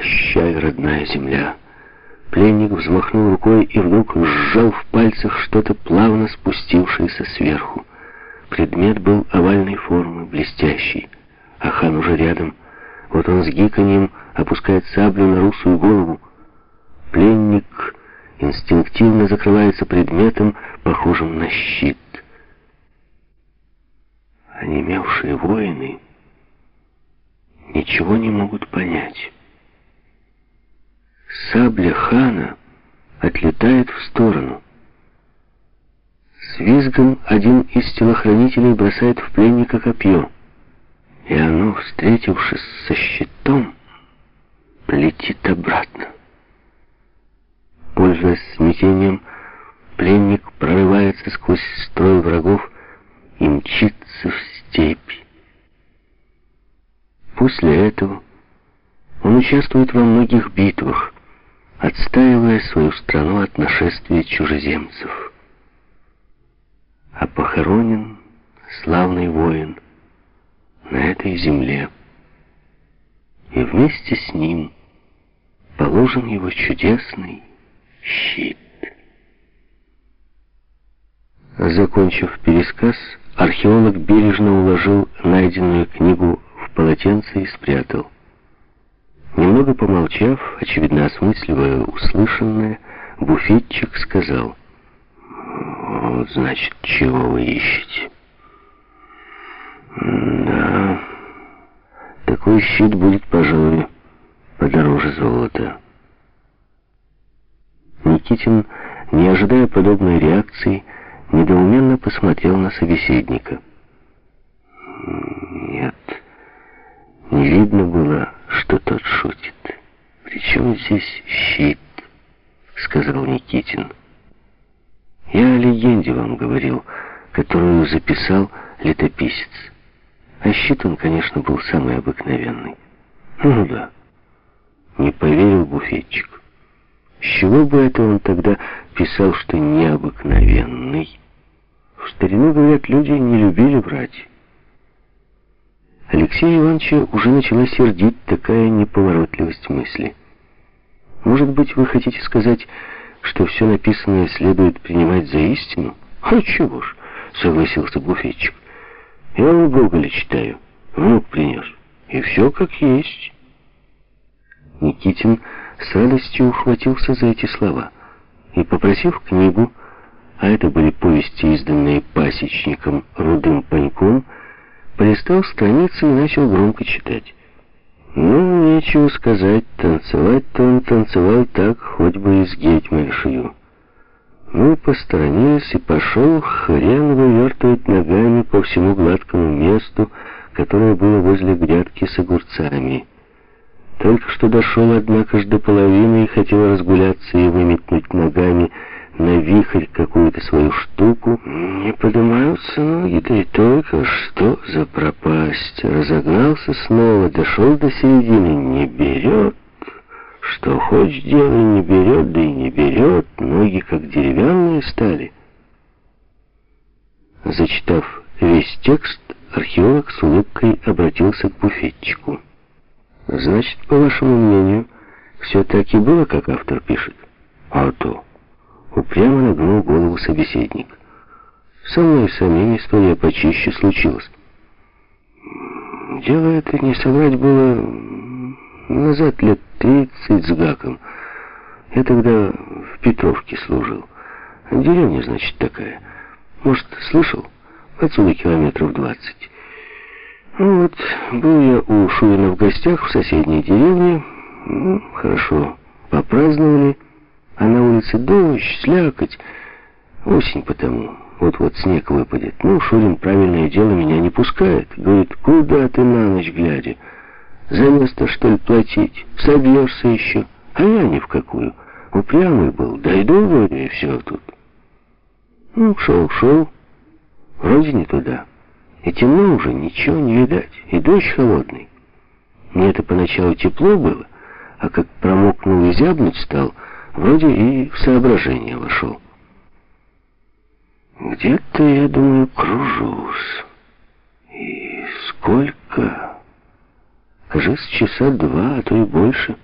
«Прощай, родная земля!» Пленник взмахнул рукой и вдруг сжал в пальцах что-то плавно спустившееся сверху. Предмет был овальной формы, блестящий. А хан уже рядом. Вот он с гиканьем опускает саблю на русую голову. Пленник инстинктивно закрывается предметом, похожим на щит. Онемевшие воины ничего не могут понять. Сабля хана отлетает в сторону. С визгом один из телохранителей бросает в пленника копье. И оно, встретившись со щитом, летит обратно. Пользуясь смятением, пленник прорывается сквозь строй врагов и мчится в степь. После этого он участвует во многих битвах, отстаивая свою страну от нашествия чужеземцев. А похоронен славный воин на этой земле, и вместе с ним положен его чудесный щит. Закончив пересказ, археолог бережно уложил найденную книгу в полотенце и спрятал. Немного помолчав, очевидно осмысливая услышанное, буфетчик сказал, «Вот, значит, чего вы ищете?» «Да, такой щит будет, пожалуй, подороже золота». Никитин, не ожидая подобной реакции, недоуменно посмотрел на собеседника. «Нет, не видно было, что тот шутит. «Причем здесь щит?» — сказал Никитин. «Я о легенде вам говорил, которую записал летописец. А щит он, конечно, был самый обыкновенный. Ну да, не поверил буфетчик. С чего бы это он тогда писал, что необыкновенный? В старину, говорят, люди не любили врать. Алексея Ивановича уже начала сердить такая неповоротливость мысли. Может быть, вы хотите сказать, что все написанное следует принимать за истину? А чего ж, согласился буфетчик. Я у Гоголя читаю, внук принес, и все как есть. Никитин с радостью ухватился за эти слова и, попросив книгу, а это были повести, изданные пасечником Рудым Паньком, полистал страницы и начал громко читать. Ну, нечего сказать, танцевать-то он танцевал так, хоть бы и с Гетьманшею. Ну, посторонились, и пошел хрен вывертывать ногами по всему гладкому месту, которое было возле грядки с огурцами. Только что дошел, однако ж, до половины и хотел разгуляться и выметнуть ногами, на вихрь какую-то свою штуку. Не поднимаются ноги, да и только что за пропасть. Разогнался снова, дошел до середины, не берет. Что хочешь делай, не берет, да и не берет. Ноги как деревянные стали. Зачитав весь текст, археолог с улыбкой обратился к буфетчику. «Значит, по вашему мнению, все так и было, как автор пишет?» «А то...» Упрямо нагнул голову собеседник. Со мной самим история почище случилась. Дело это не соврать было назад лет тридцать с гаком. Я тогда в Петровке служил. Деревня, значит, такая. Может, слышал? Отсюда километров двадцать. Ну вот, был я у Шурина в гостях в соседней деревне. Ну, хорошо, попраздновали. А на улице дождь, слякоть. Осень потому. Вот-вот снег выпадет. Ну, Шурин правильное дело меня не пускает. Говорит, куда ты на ночь глядя? За место, что ли, платить? Собьешься еще. А я ни в какую. Упрямый был. Дойду, говорю, и все тут. Ну, шел, шел. Вроде не туда. И темно уже, ничего не видать. И дождь холодный. Мне это поначалу тепло было, а как промокнул и зябнуть стал... Вроде и в соображение вошел. Где-то, я думаю, кружусь. И сколько? Кажется, часа два, а то и больше.